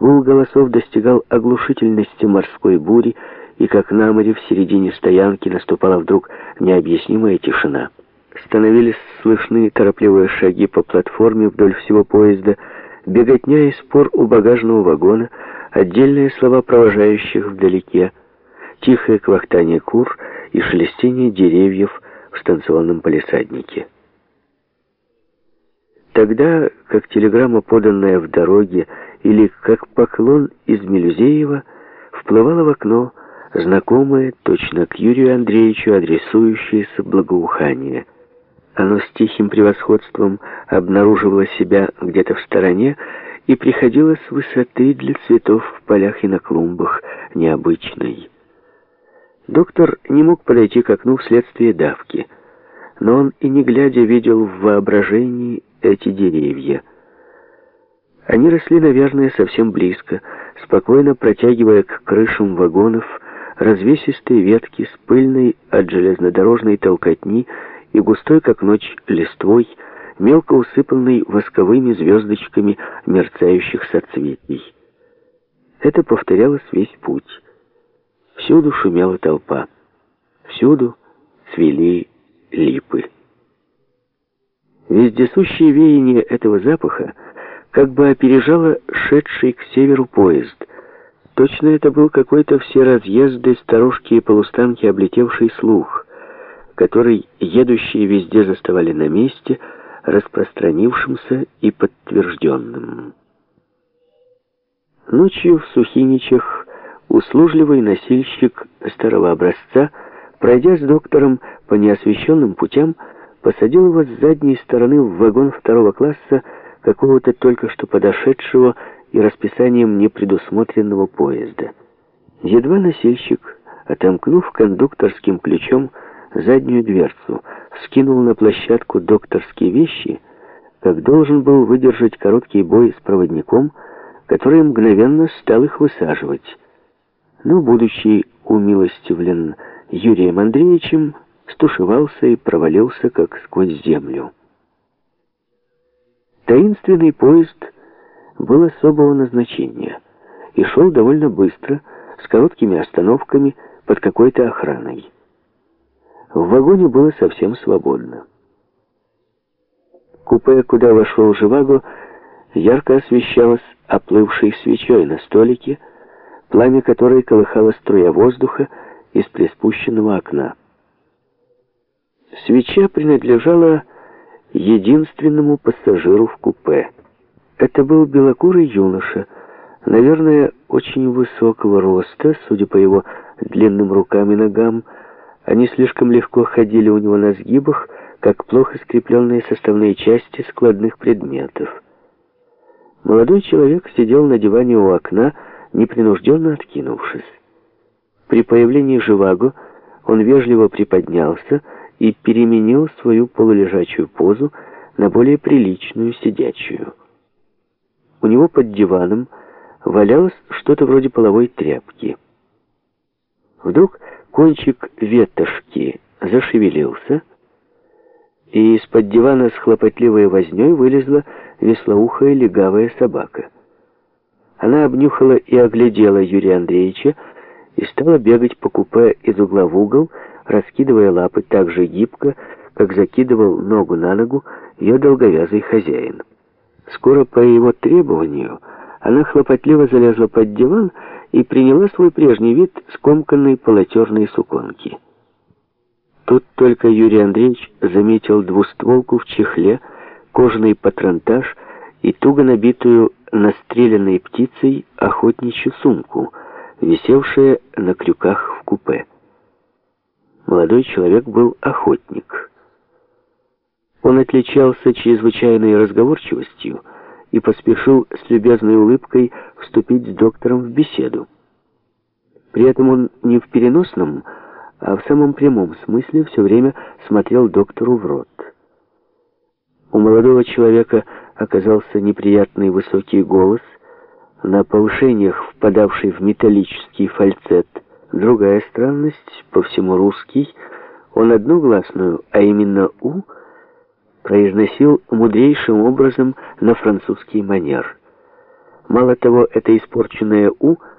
Гул голосов достигал оглушительности морской бури, и как на море в середине стоянки наступала вдруг необъяснимая тишина. Становились слышны торопливые шаги по платформе вдоль всего поезда, беготня и спор у багажного вагона, отдельные слова провожающих вдалеке, тихое квахтание кур и шелестение деревьев в станционном полисаднике. Тогда, как телеграмма, поданная в дороге, или как поклон из Мелюзеева, вплывало в окно знакомое, точно к Юрию Андреевичу адресующееся благоухание. Оно с тихим превосходством обнаруживало себя где-то в стороне и приходило с высоты для цветов в полях и на клумбах необычной. Доктор не мог подойти к окну вследствие давки, но он и не глядя видел в воображении эти деревья. Они росли, наверное, совсем близко, спокойно протягивая к крышам вагонов развесистые ветки с пыльной от железнодорожной толкотни и густой, как ночь, листвой, мелко усыпанной восковыми звездочками мерцающих соцветий. Это повторялось весь путь. Всюду шумела толпа. Всюду цвели липы. Вездесущее веяние этого запаха как бы опережало шедший к северу поезд. Точно это был какой-то все разъезды, сторожки и полустанки, облетевший слух, который едущие везде заставали на месте, распространившимся и подтвержденным. Ночью в Сухиничах услужливый носильщик старого образца, пройдя с доктором по неосвещенным путям, посадил его с задней стороны в вагон второго класса какого-то только что подошедшего и расписанием непредусмотренного поезда. Едва носильщик, отомкнув кондукторским ключом заднюю дверцу, скинул на площадку докторские вещи, как должен был выдержать короткий бой с проводником, который мгновенно стал их высаживать. Но, будучи умилостивлен Юрием Андреевичем, стушевался и провалился, как сквозь землю. Таинственный поезд был особого назначения и шел довольно быстро, с короткими остановками под какой-то охраной. В вагоне было совсем свободно. Купе, куда вошел Живаго, ярко освещалось оплывшей свечой на столике, пламя которой колыхало струя воздуха из приспущенного окна. Свеча принадлежала единственному пассажиру в купе. Это был белокурый юноша, наверное, очень высокого роста, судя по его длинным рукам и ногам. Они слишком легко ходили у него на сгибах, как плохо скрепленные составные части складных предметов. Молодой человек сидел на диване у окна, непринужденно откинувшись. При появлении Живаго он вежливо приподнялся и переменил свою полулежачую позу на более приличную сидячую. У него под диваном валялось что-то вроде половой тряпки. Вдруг кончик ветошки зашевелился, и из-под дивана с хлопотливой вознёй вылезла веслоухая легавая собака. Она обнюхала и оглядела Юрия Андреевича и стала бегать по купе из угла в угол, раскидывая лапы так же гибко, как закидывал ногу на ногу ее долговязый хозяин. Скоро по его требованию она хлопотливо залезла под диван и приняла свой прежний вид скомканной полотерной суконки. Тут только Юрий Андреевич заметил двустволку в чехле, кожаный патронтаж и туго набитую настреленной птицей охотничью сумку, висевшая на крюках в купе. Молодой человек был охотник. Он отличался чрезвычайной разговорчивостью и поспешил с любезной улыбкой вступить с доктором в беседу. При этом он не в переносном, а в самом прямом смысле все время смотрел доктору в рот. У молодого человека оказался неприятный высокий голос, на повышениях впадавший в металлический фальцет – Другая странность, по всему русский, он одну гласную, а именно «у», произносил мудрейшим образом на французский манер. Мало того, это испорченное «у» —